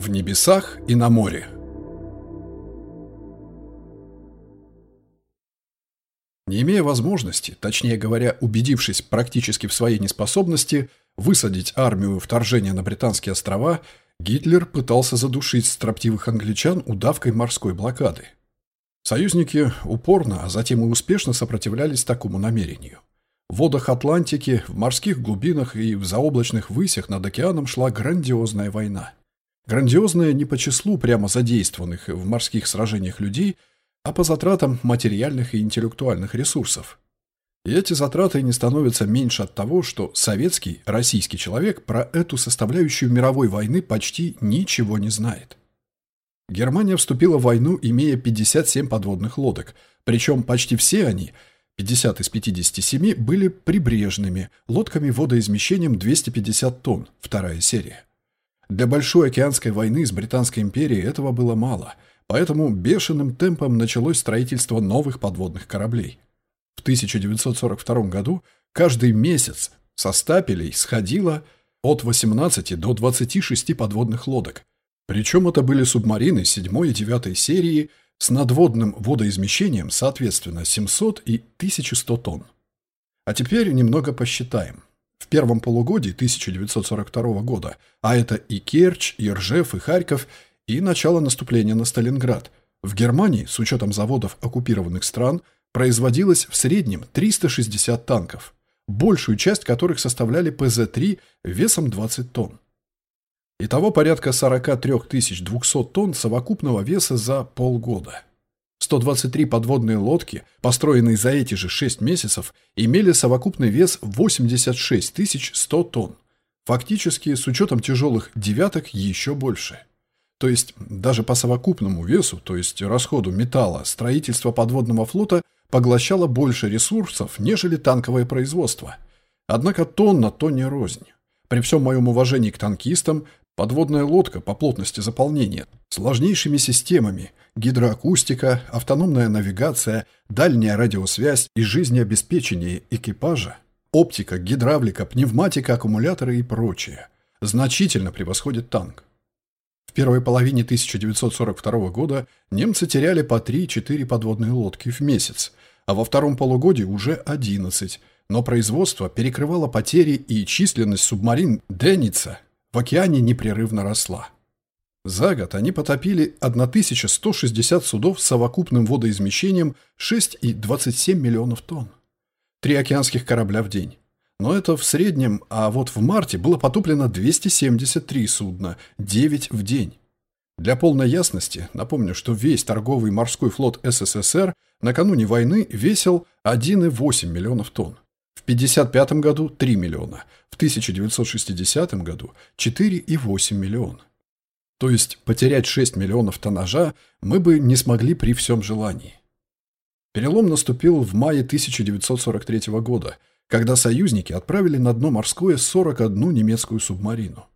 В небесах и на море. Не имея возможности, точнее говоря, убедившись практически в своей неспособности высадить армию вторжения на Британские острова, Гитлер пытался задушить строптивых англичан удавкой морской блокады. Союзники упорно, а затем и успешно сопротивлялись такому намерению. В водах Атлантики, в морских глубинах и в заоблачных высях над океаном шла грандиозная война. Грандиозная не по числу прямо задействованных в морских сражениях людей, а по затратам материальных и интеллектуальных ресурсов. И эти затраты не становятся меньше от того, что советский, российский человек про эту составляющую мировой войны почти ничего не знает. Германия вступила в войну, имея 57 подводных лодок, причем почти все они, 50 из 57, были прибрежными, лодками водоизмещением 250 тонн, вторая серия. Для Большой океанской войны с Британской империей этого было мало, поэтому бешеным темпом началось строительство новых подводных кораблей. В 1942 году каждый месяц со стапелей сходило от 18 до 26 подводных лодок. Причем это были субмарины 7 и 9 серии с надводным водоизмещением, соответственно, 700 и 1100 тонн. А теперь немного посчитаем в первом полугодии 1942 года, а это и Керчь, и Ржев, и Харьков, и начало наступления на Сталинград. В Германии, с учетом заводов оккупированных стран, производилось в среднем 360 танков, большую часть которых составляли ПЗ-3 весом 20 тонн. Итого порядка 43 200 тонн совокупного веса за полгода. 123 подводные лодки, построенные за эти же 6 месяцев, имели совокупный вес 86 100 тонн. Фактически, с учетом тяжелых девяток, еще больше. То есть, даже по совокупному весу, то есть расходу металла, строительство подводного флота поглощало больше ресурсов, нежели танковое производство. Однако тонна то не рознь. При всем моем уважении к танкистам, Подводная лодка по плотности заполнения, сложнейшими системами, гидроакустика, автономная навигация, дальняя радиосвязь и жизнеобеспечение экипажа, оптика, гидравлика, пневматика, аккумуляторы и прочее, значительно превосходит танк. В первой половине 1942 года немцы теряли по 3-4 подводные лодки в месяц, а во втором полугодии уже 11, но производство перекрывало потери и численность субмарин «Деница» в океане непрерывно росла. За год они потопили 1160 судов с совокупным водоизмещением 6,27 миллионов тонн. Три океанских корабля в день. Но это в среднем, а вот в марте было потоплено 273 судна, 9 в день. Для полной ясности напомню, что весь торговый морской флот СССР накануне войны весил 1,8 миллионов тонн. В 1955 году 3 миллиона, в 1960 году 4,8 миллиона. То есть потерять 6 миллионов тоннажа мы бы не смогли при всем желании. Перелом наступил в мае 1943 года, когда союзники отправили на дно морское 41 немецкую субмарину.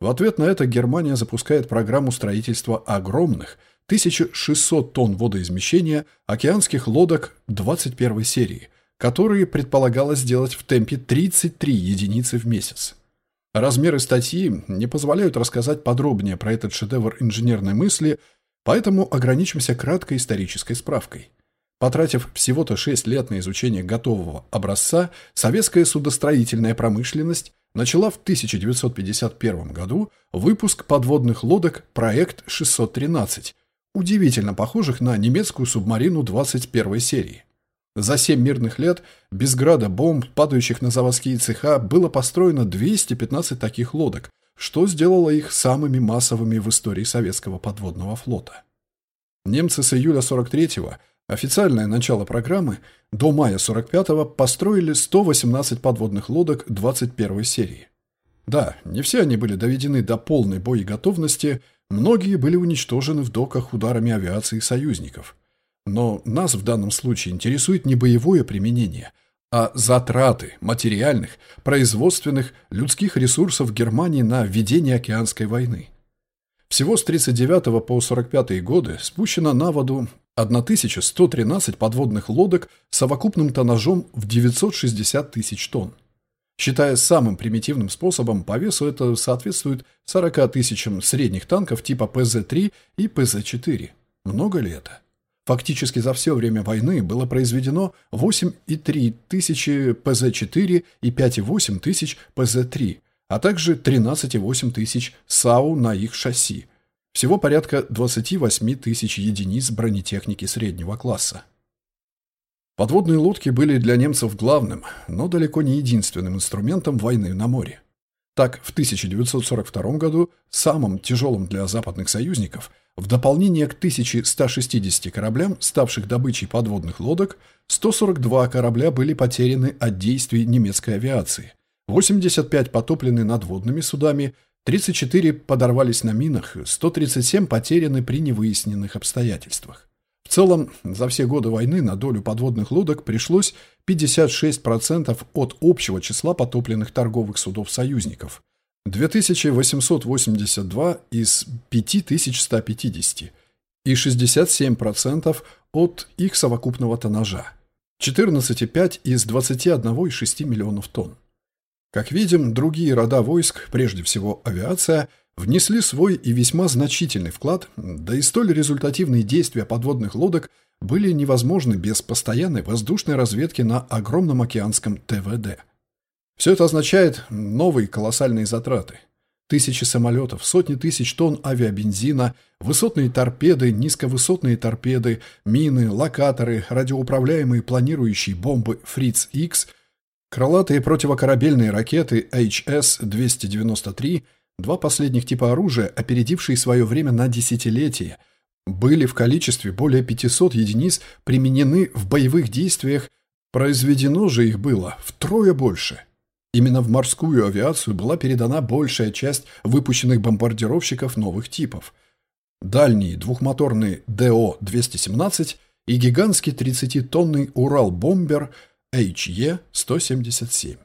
В ответ на это Германия запускает программу строительства огромных 1600 тонн водоизмещения океанских лодок 21 серии – которые предполагалось сделать в темпе 33 единицы в месяц. Размеры статьи не позволяют рассказать подробнее про этот шедевр инженерной мысли, поэтому ограничимся краткой исторической справкой. Потратив всего-то 6 лет на изучение готового образца, советская судостроительная промышленность начала в 1951 году выпуск подводных лодок «Проект 613», удивительно похожих на немецкую субмарину 21 серии. За семь мирных лет, без града бомб, падающих на заводские цеха, было построено 215 таких лодок, что сделало их самыми массовыми в истории советского подводного флота. Немцы с июля 43-го, официальное начало программы, до мая 45-го построили 118 подводных лодок 21 серии. Да, не все они были доведены до полной боеготовности, многие были уничтожены в доках ударами авиации союзников – но нас в данном случае интересует не боевое применение, а затраты материальных, производственных, людских ресурсов Германии на ведение океанской войны. Всего с 1939 по 1945 годы спущено на воду 1113 подводных лодок с совокупным тоннажом в 960 тысяч тонн. Считая самым примитивным способом, по весу это соответствует 40 тысячам средних танков типа ПЗ-3 и ПЗ-4. Много ли это? Фактически за все время войны было произведено 8,3 тысячи ПЗ-4 и 5,8 тысяч ПЗ-3, а также 13,8 тысяч САУ на их шасси. Всего порядка 28 тысяч единиц бронетехники среднего класса. Подводные лодки были для немцев главным, но далеко не единственным инструментом войны на море. Так, в 1942 году самым тяжелым для западных союзников, в дополнение к 1160 кораблям, ставших добычей подводных лодок, 142 корабля были потеряны от действий немецкой авиации, 85 потоплены надводными судами, 34 подорвались на минах, 137 потеряны при невыясненных обстоятельствах. В целом, за все годы войны на долю подводных лодок пришлось 56% от общего числа потопленных торговых судов союзников. 2882 из 5150 и 67% от их совокупного тоннажа. 14,5 из 21,6 миллионов тонн. Как видим, другие рода войск, прежде всего авиация, внесли свой и весьма значительный вклад, да и столь результативные действия подводных лодок были невозможны без постоянной воздушной разведки на огромном океанском ТВД. Все это означает новые колоссальные затраты. Тысячи самолетов, сотни тысяч тонн авиабензина, высотные торпеды, низковысотные торпеды, мины, локаторы, радиоуправляемые планирующие бомбы «Фриц-Х», крылатые противокорабельные ракеты HS-293 – Два последних типа оружия, опередившие свое время на десятилетия, были в количестве более 500 единиц применены в боевых действиях, произведено же их было втрое больше. Именно в морскую авиацию была передана большая часть выпущенных бомбардировщиков новых типов. Дальние двухмоторные ДО-217 и гигантский 30-тонный Урал-бомбер HE-177.